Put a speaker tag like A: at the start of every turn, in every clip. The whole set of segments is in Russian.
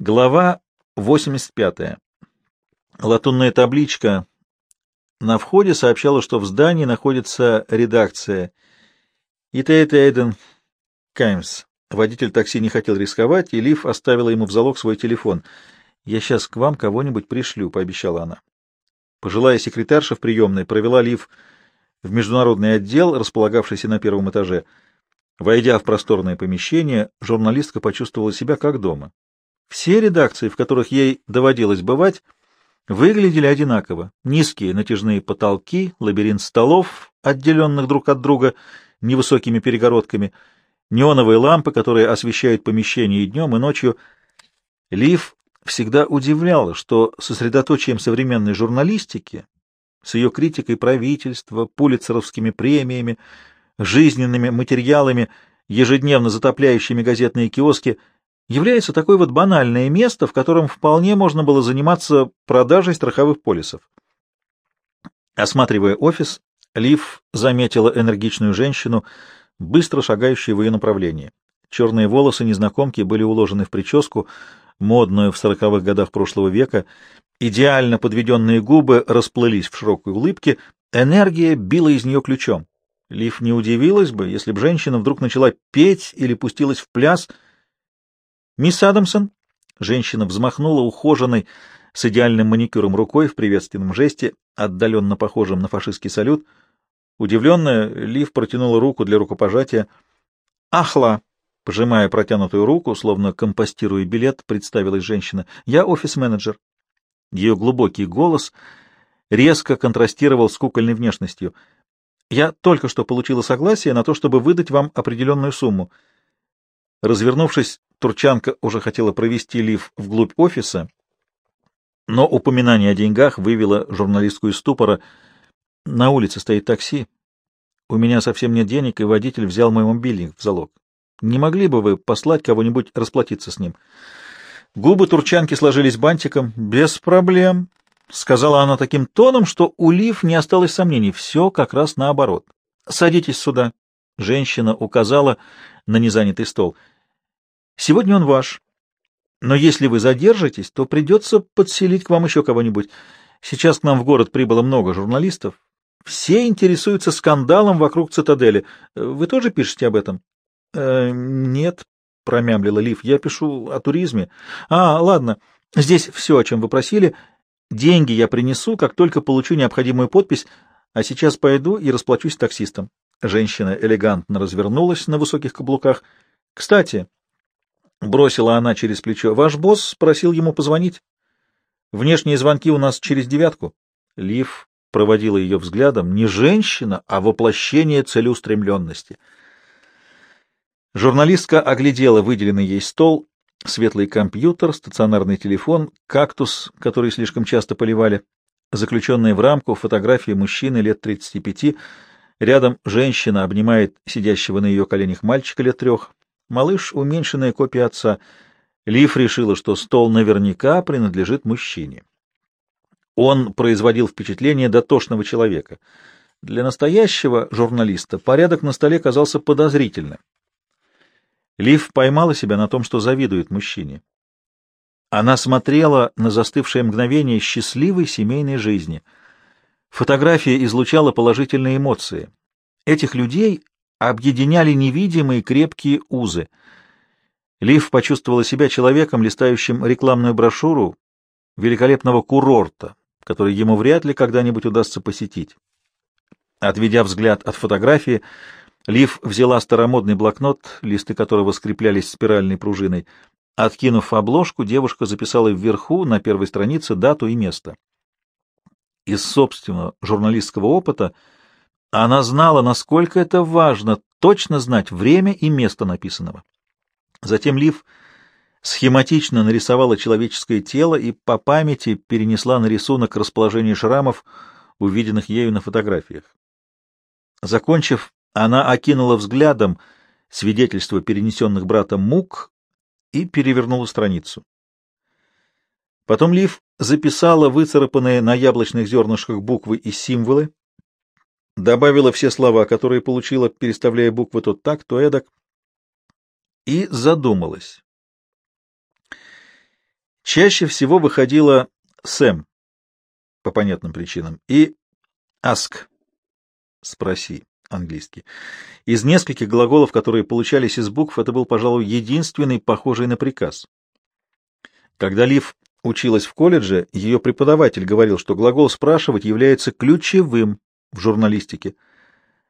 A: Глава 85. Латунная табличка на входе сообщала, что в здании находится редакция ИТЭТ Эйден Каймс. Водитель такси не хотел рисковать, и Лив оставила ему в залог свой телефон. «Я сейчас к вам кого-нибудь пришлю», — пообещала она. Пожилая секретарша в приемной провела Лив в международный отдел, располагавшийся на первом этаже. Войдя в просторное помещение, журналистка почувствовала себя как дома. Все редакции, в которых ей доводилось бывать, выглядели одинаково. Низкие натяжные потолки, лабиринт столов, отделенных друг от друга невысокими перегородками, неоновые лампы, которые освещают помещение и днем, и ночью. Лив всегда удивляла, что сосредоточием современной журналистики, с ее критикой правительства, пулицеровскими премиями, жизненными материалами, ежедневно затопляющими газетные киоски — является такое вот банальное место, в котором вполне можно было заниматься продажей страховых полисов. Осматривая офис, Лив заметила энергичную женщину, быстро шагающую в ее направлении. Черные волосы незнакомки были уложены в прическу, модную в сороковых годах прошлого века, идеально подведенные губы расплылись в широкой улыбке, энергия била из нее ключом. Лив не удивилась бы, если бы женщина вдруг начала петь или пустилась в пляс — «Мисс Адамсон?» Женщина взмахнула ухоженной с идеальным маникюром рукой в приветственном жесте, отдаленно похожем на фашистский салют. Удивленная, Лив протянула руку для рукопожатия. «Ахла!» Пожимая протянутую руку, словно компостируя билет, представилась женщина. «Я офис-менеджер». Ее глубокий голос резко контрастировал с кукольной внешностью. «Я только что получила согласие на то, чтобы выдать вам определенную сумму». Развернувшись, Турчанка уже хотела провести Лив вглубь офиса, но упоминание о деньгах вывело журналистку из ступора. На улице стоит такси. У меня совсем нет денег, и водитель взял мой мобильник в залог. Не могли бы вы послать кого-нибудь расплатиться с ним? Губы турчанки сложились бантиком. Без проблем, — сказала она таким тоном, что у Лив не осталось сомнений. Все как раз наоборот. Садитесь сюда. Женщина указала на незанятый стол. Сегодня он ваш. Но если вы задержитесь, то придется подселить к вам еще кого-нибудь. Сейчас к нам в город прибыло много журналистов. Все интересуются скандалом вокруг цитадели. Вы тоже пишете об этом? Э, нет, промямлила Лив. Я пишу о туризме. А, ладно. Здесь все, о чем вы просили. Деньги я принесу, как только получу необходимую подпись, а сейчас пойду и расплачусь с таксистом. Женщина элегантно развернулась на высоких каблуках. Кстати, — бросила она через плечо. — Ваш босс просил ему позвонить. Внешние звонки у нас через девятку. Лив проводила ее взглядом. Не женщина, а воплощение целеустремленности. Журналистка оглядела выделенный ей стол, светлый компьютер, стационарный телефон, кактус, который слишком часто поливали, заключенные в рамку фотографии мужчины лет 35, рядом женщина обнимает сидящего на ее коленях мальчика лет трех, Малыш — уменьшенная копия отца. Лив решила, что стол наверняка принадлежит мужчине. Он производил впечатление дотошного человека. Для настоящего журналиста порядок на столе казался подозрительным. Лив поймала себя на том, что завидует мужчине. Она смотрела на застывшее мгновение счастливой семейной жизни. Фотография излучала положительные эмоции. Этих людей объединяли невидимые крепкие узы. Лив почувствовала себя человеком, листающим рекламную брошюру великолепного курорта, который ему вряд ли когда-нибудь удастся посетить. Отведя взгляд от фотографии, Лив взяла старомодный блокнот, листы которого скреплялись спиральной пружиной. Откинув обложку, девушка записала вверху, на первой странице, дату и место. Из собственного журналистского опыта — она знала, насколько это важно, точно знать время и место написанного. Затем Лив схематично нарисовала человеческое тело и по памяти перенесла на рисунок расположение шрамов, увиденных ею на фотографиях. Закончив, она окинула взглядом свидетельство перенесенных братом мук и перевернула страницу. Потом Лив записала выцарапанные на яблочных зернышках буквы и символы, добавила все слова, которые получила, переставляя буквы то так, то эдак, и задумалась. Чаще всего выходила Сэм, по понятным причинам, и ask, спроси, английский. Из нескольких глаголов, которые получались из букв, это был, пожалуй, единственный, похожий на приказ. Когда Лив училась в колледже, ее преподаватель говорил, что глагол «спрашивать» является ключевым в журналистике.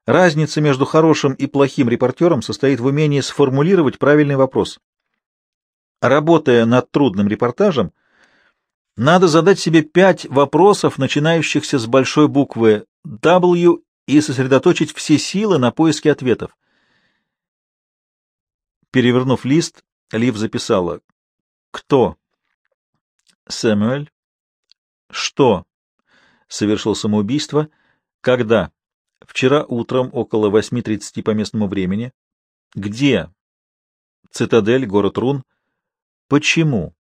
A: Разница между хорошим и плохим репортером состоит в умении сформулировать правильный вопрос. Работая над трудным репортажем, надо задать себе пять вопросов, начинающихся с большой буквы W, и сосредоточить все силы на поиске ответов. Перевернув лист, Лив записала «Кто?» Сэмюэль. Что? Совершил самоубийство. Когда? Вчера утром около 8.30 по местному времени. Где? Цитадель, город Рун. Почему?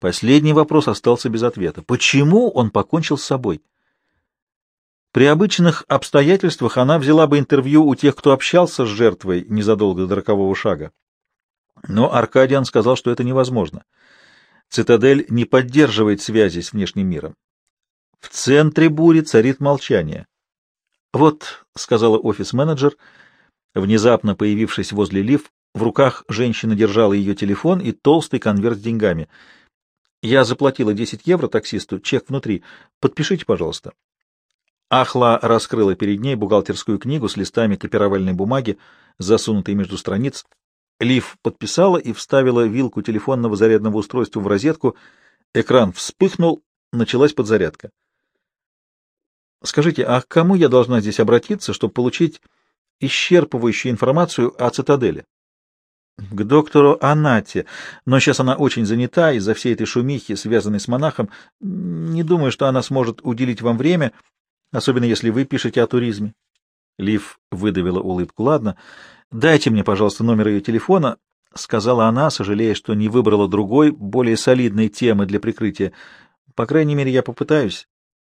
A: Последний вопрос остался без ответа. Почему он покончил с собой? При обычных обстоятельствах она взяла бы интервью у тех, кто общался с жертвой незадолго до рокового шага. Но Аркадиан сказал, что это невозможно. Цитадель не поддерживает связи с внешним миром. В центре бури царит молчание. «Вот», — сказала офис-менеджер, внезапно появившись возле Лив, в руках женщина держала ее телефон и толстый конверт с деньгами. «Я заплатила 10 евро таксисту, чек внутри. Подпишите, пожалуйста». Ахла раскрыла перед ней бухгалтерскую книгу с листами копировальной бумаги, засунутой между страниц. Лив подписала и вставила вилку телефонного зарядного устройства в розетку. Экран вспыхнул, началась подзарядка. Скажите, а к кому я должна здесь обратиться, чтобы получить исчерпывающую информацию о цитадели? К доктору Анате, но сейчас она очень занята из-за всей этой шумихи, связанной с монахом. Не думаю, что она сможет уделить вам время, особенно если вы пишете о туризме. Лив выдавила улыбку. Ладно, «Дайте мне, пожалуйста, номер ее телефона», — сказала она, сожалея, что не выбрала другой, более солидной темы для прикрытия. «По крайней мере, я попытаюсь».